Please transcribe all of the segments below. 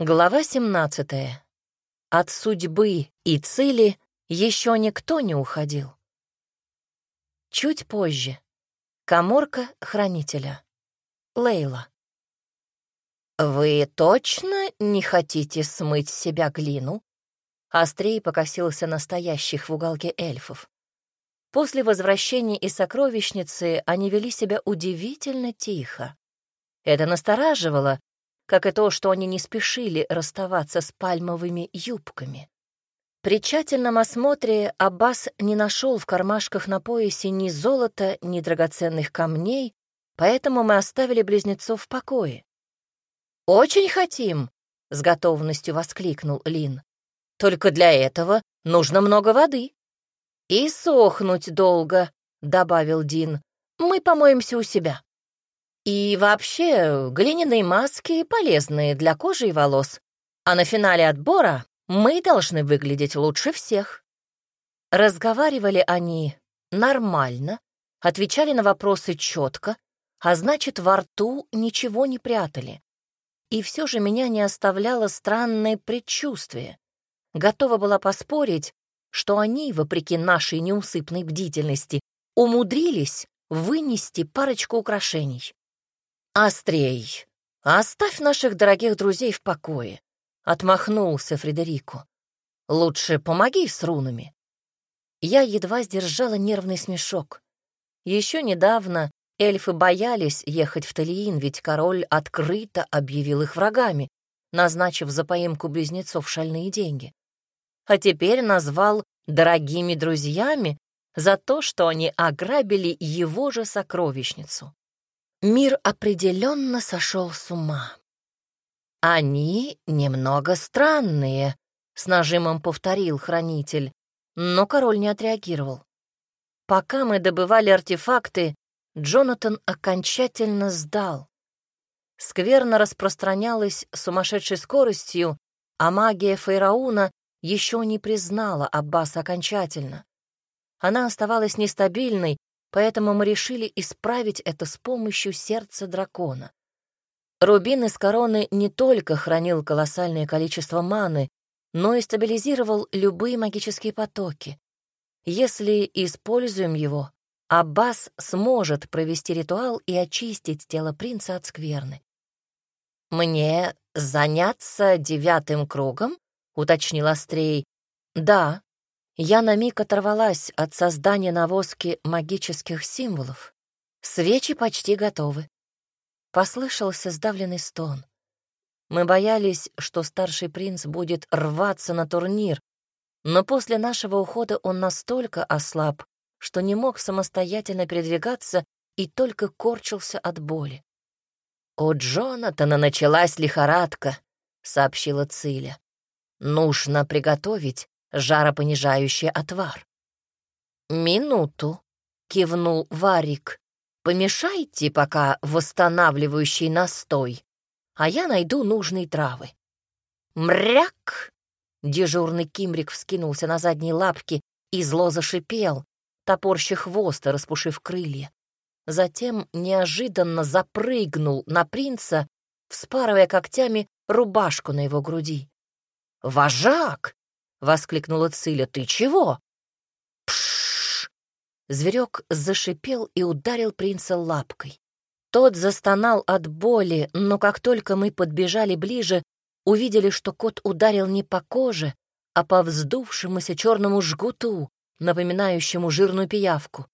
Глава 17. От судьбы и цели еще никто не уходил. Чуть позже. Коморка хранителя. Лейла. «Вы точно не хотите смыть с себя глину?» Острей покосился настоящих в уголке эльфов. После возвращения из сокровищницы они вели себя удивительно тихо. Это настораживало, как и то, что они не спешили расставаться с пальмовыми юбками. При тщательном осмотре Аббас не нашел в кармашках на поясе ни золота, ни драгоценных камней, поэтому мы оставили близнецов в покое. «Очень хотим!» — с готовностью воскликнул Лин. «Только для этого нужно много воды». «И сохнуть долго», — добавил Дин. «Мы помоемся у себя». И вообще, глиняные маски полезные для кожи и волос. А на финале отбора мы должны выглядеть лучше всех. Разговаривали они нормально, отвечали на вопросы четко, а значит, во рту ничего не прятали. И все же меня не оставляло странное предчувствие. Готова была поспорить, что они, вопреки нашей неусыпной бдительности, умудрились вынести парочку украшений. «Острей, оставь наших дорогих друзей в покое», — отмахнулся Фредерико. «Лучше помоги с рунами». Я едва сдержала нервный смешок. Еще недавно эльфы боялись ехать в Талиин, ведь король открыто объявил их врагами, назначив за поимку близнецов шальные деньги. А теперь назвал дорогими друзьями за то, что они ограбили его же сокровищницу. Мир определенно сошел с ума. «Они немного странные», — с нажимом повторил хранитель, но король не отреагировал. Пока мы добывали артефакты, Джонатан окончательно сдал. Скверно распространялась сумасшедшей скоростью, а магия Фейрауна еще не признала Аббаса окончательно. Она оставалась нестабильной, поэтому мы решили исправить это с помощью сердца дракона. Рубин из короны не только хранил колоссальное количество маны, но и стабилизировал любые магические потоки. Если используем его, Аббас сможет провести ритуал и очистить тело принца от скверны. «Мне заняться девятым кругом?» — уточнил Острей. «Да», я на миг оторвалась от создания на воске магических символов. Свечи почти готовы. Послышался сдавленный стон. Мы боялись, что старший принц будет рваться на турнир, но после нашего ухода он настолько ослаб, что не мог самостоятельно передвигаться и только корчился от боли. «У Джонатана началась лихорадка», — сообщила Циля. «Нужно приготовить жаропонижающий отвар. «Минуту», — кивнул Варик. «Помешайте пока восстанавливающий настой, а я найду нужные травы». «Мряк!» — дежурный кимрик вскинулся на задние лапки и зло зашипел, топорщи хвоста, распушив крылья. Затем неожиданно запрыгнул на принца, вспарывая когтями рубашку на его груди. «Вожак!» — воскликнула Циля. «Ты чего?» «Пшшш!» Зверек зашипел и ударил принца лапкой. Тот застонал от боли, но как только мы подбежали ближе, увидели, что кот ударил не по коже, а по вздувшемуся черному жгуту, напоминающему жирную пиявку.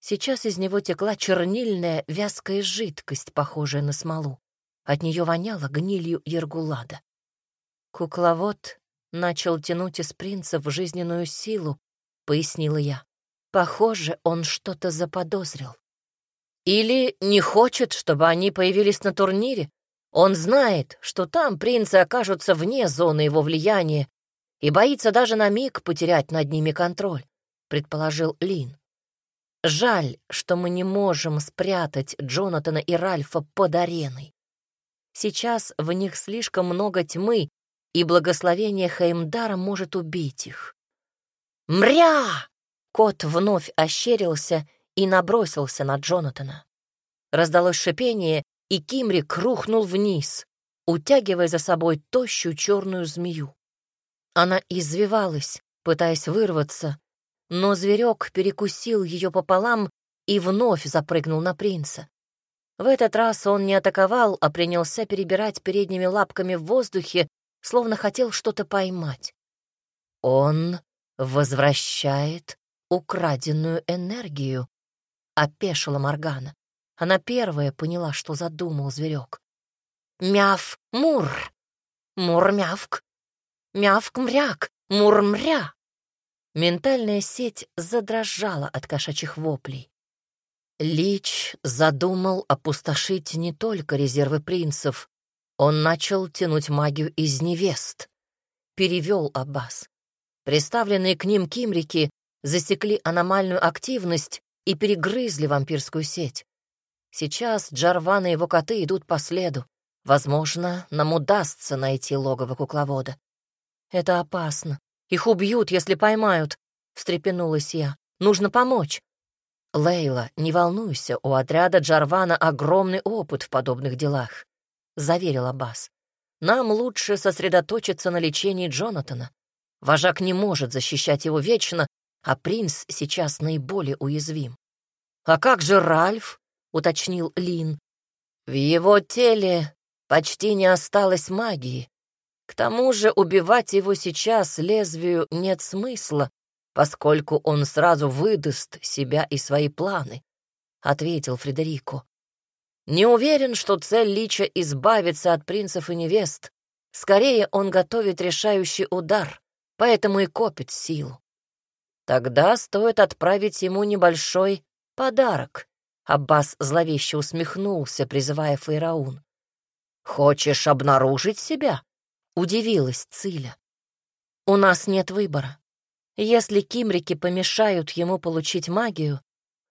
Сейчас из него текла чернильная вязкая жидкость, похожая на смолу. От нее воняло гнилью Ергулада. Кукловод начал тянуть из принца в жизненную силу, пояснила я. Похоже, он что-то заподозрил. Или не хочет, чтобы они появились на турнире. Он знает, что там принцы окажутся вне зоны его влияния и боится даже на миг потерять над ними контроль, предположил Лин. Жаль, что мы не можем спрятать Джонатана и Ральфа под ареной. Сейчас в них слишком много тьмы, и благословение Хеймдара может убить их. «Мря!» Кот вновь ощерился и набросился на Джонатана. Раздалось шипение, и Кимрик рухнул вниз. утягивая за собой тощую черную змею. Она извивалась, пытаясь вырваться, но зверек перекусил ее пополам и вновь запрыгнул на принца. В этот раз он не атаковал, а принялся перебирать передними лапками в воздухе, словно хотел что-то поймать. Он возвращает украденную энергию, — опешила Моргана. Она первая поняла, что задумал зверек. «Мяв, мур! Мур-мявк! Мявк-мряк! Мур-мря!» Ментальная сеть задрожала от кошачьих воплей. Лич задумал опустошить не только резервы принцев. Он начал тянуть магию из невест. Перевел Аббас. Приставленные к ним кимрики засекли аномальную активность и перегрызли вампирскую сеть. Сейчас Джарван и его коты идут по следу. Возможно, нам удастся найти логово кукловода. Это опасно. Их убьют, если поймают, — встрепенулась я. Нужно помочь. Лейла, не волнуйся, у отряда Джарвана огромный опыт в подобных делах, — заверил Аббас. Нам лучше сосредоточиться на лечении Джонатана. Вожак не может защищать его вечно, а принц сейчас наиболее уязвим. «А как же Ральф?» — уточнил Лин. «В его теле почти не осталось магии. К тому же убивать его сейчас лезвию нет смысла, поскольку он сразу выдаст себя и свои планы», — ответил Фредерико. «Не уверен, что цель Лича — избавиться от принцев и невест. Скорее, он готовит решающий удар, поэтому и копит силу. Тогда стоит отправить ему небольшой подарок. Аббас зловеще усмехнулся, призывая Фейраун. «Хочешь обнаружить себя?» — удивилась Циля. «У нас нет выбора. Если кимрики помешают ему получить магию,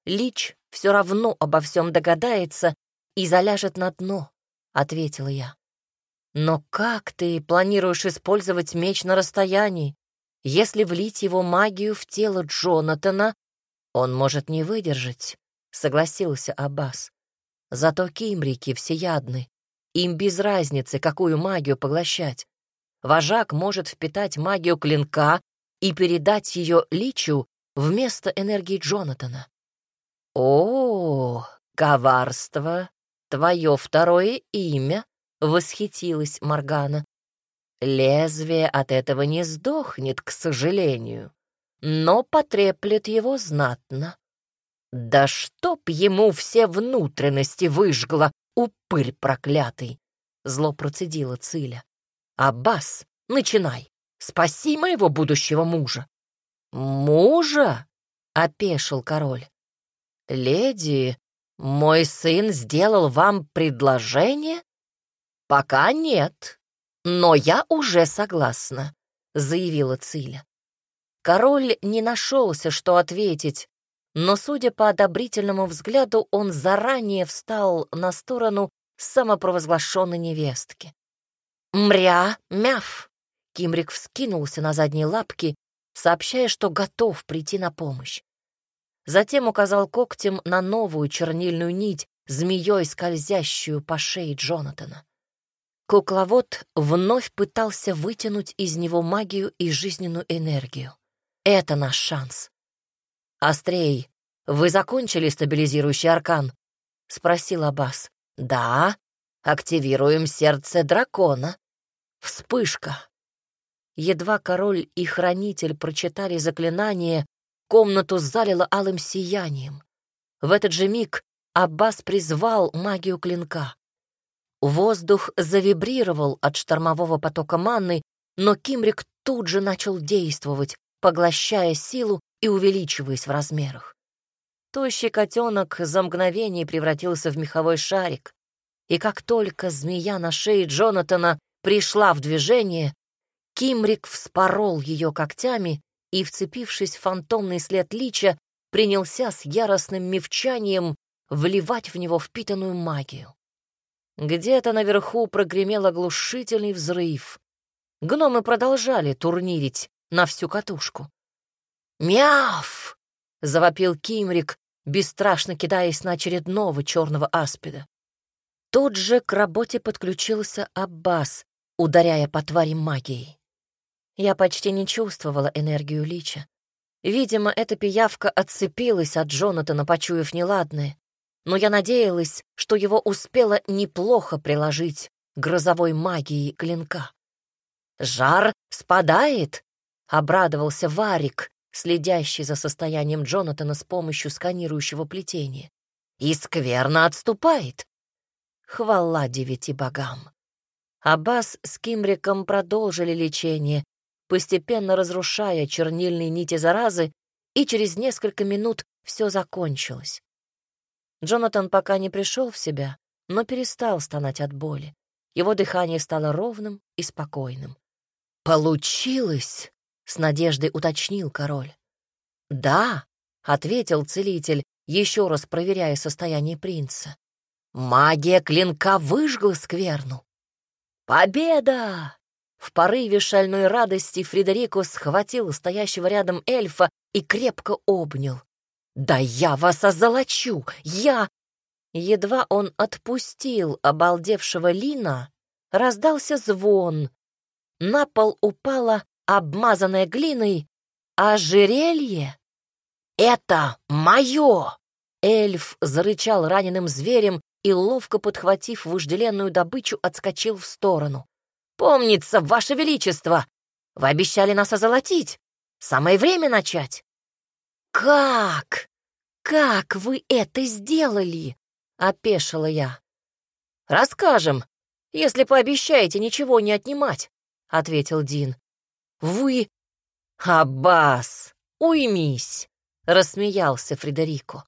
Лич все равно обо всем догадается и заляжет на дно», — ответила я. «Но как ты планируешь использовать меч на расстоянии? Если влить его магию в тело Джонатана, он может не выдержать, — согласился Аббас. Зато кимрики всеядны. Им без разницы, какую магию поглощать. Вожак может впитать магию клинка и передать ее личу вместо энергии Джонатана. «О, коварство! Твое второе имя!» — восхитилась Моргана. Лезвие от этого не сдохнет, к сожалению, но потреплет его знатно. Да чтоб ему все внутренности выжгло, упырь проклятый! Зло процедила Циля. Аббас, начинай. Спаси моего будущего мужа. Мужа? Опешил король. Леди, мой сын сделал вам предложение? Пока нет, «Но я уже согласна», — заявила Циля. Король не нашелся, что ответить, но, судя по одобрительному взгляду, он заранее встал на сторону самопровозглашенной невестки. «Мря, мяв!» Кимрик вскинулся на задние лапки, сообщая, что готов прийти на помощь. Затем указал когтем на новую чернильную нить, змеей скользящую по шее Джонатана. Кукловод вновь пытался вытянуть из него магию и жизненную энергию. Это наш шанс. «Острей, вы закончили стабилизирующий аркан?» — спросил Аббас. «Да, активируем сердце дракона. Вспышка». Едва король и хранитель прочитали заклинание, комнату залило алым сиянием. В этот же миг Аббас призвал магию клинка. Воздух завибрировал от штормового потока манны, но Кимрик тут же начал действовать, поглощая силу и увеличиваясь в размерах. Тощий котенок за мгновение превратился в меховой шарик, и как только змея на шее Джонатана пришла в движение, Кимрик вспорол ее когтями и, вцепившись в фантомный след лича, принялся с яростным мевчанием вливать в него впитанную магию. Где-то наверху прогремел оглушительный взрыв. Гномы продолжали турнирить на всю катушку. «Мяв!» — завопил Кимрик, бесстрашно кидаясь на очередного черного аспида. Тут же к работе подключился Аббас, ударяя по твари магией. Я почти не чувствовала энергию Лича. Видимо, эта пиявка отцепилась от Джонатана, почуяв неладное, но я надеялась, что его успела неплохо приложить грозовой магией клинка. «Жар спадает!» — обрадовался Варик, следящий за состоянием Джонатана с помощью сканирующего плетения. «И скверно отступает!» Хвала девяти богам! Аббас с Кимриком продолжили лечение, постепенно разрушая чернильные нити заразы, и через несколько минут все закончилось. Джонатан пока не пришел в себя, но перестал стонать от боли. Его дыхание стало ровным и спокойным. «Получилось!» — с надеждой уточнил король. «Да», — ответил целитель, еще раз проверяя состояние принца. «Магия клинка выжгла скверну». «Победа!» В порыве шальной радости Фредерико схватил стоящего рядом эльфа и крепко обнял. «Да я вас озолочу! Я...» Едва он отпустил обалдевшего Лина, раздался звон. На пол упала обмазанная глиной ожерелье. «Это мое!» Эльф зарычал раненым зверем и, ловко подхватив вожделенную добычу, отскочил в сторону. «Помнится, Ваше Величество! Вы обещали нас озолотить! Самое время начать!» «Как? Как вы это сделали?» — опешила я. «Расскажем, если пообещаете ничего не отнимать», — ответил Дин. «Вы...» «Аббас, уймись!» — рассмеялся Фредерико.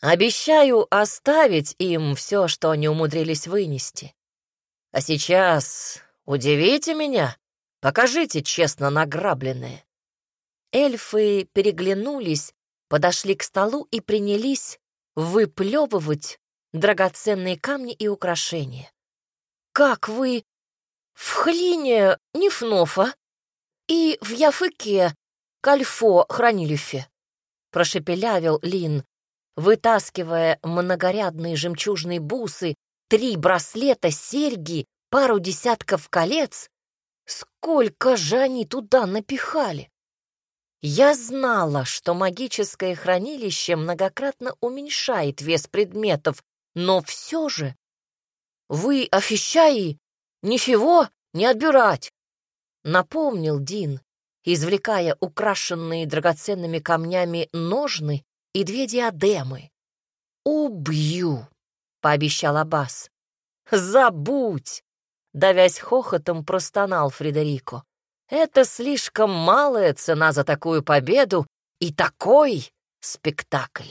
«Обещаю оставить им все, что они умудрились вынести. А сейчас «Удивите меня! Покажите честно награбленное!» Эльфы переглянулись, подошли к столу и принялись выплевывать драгоценные камни и украшения. «Как вы в Хлине Нифнофа и в Яфыке Кальфо хранилище?» — прошепелявил Лин, вытаскивая многорядные жемчужные бусы, три браслета, серьги пару десятков колец? Сколько же они туда напихали? Я знала, что магическое хранилище многократно уменьшает вес предметов, но все же... Вы, офищаи, ничего не отбирать, напомнил Дин, извлекая украшенные драгоценными камнями ножны и две диадемы. «Убью!» — пообещал Аббас. «Забудь!» Давясь хохотом, простонал Фредерико. «Это слишком малая цена за такую победу и такой спектакль!»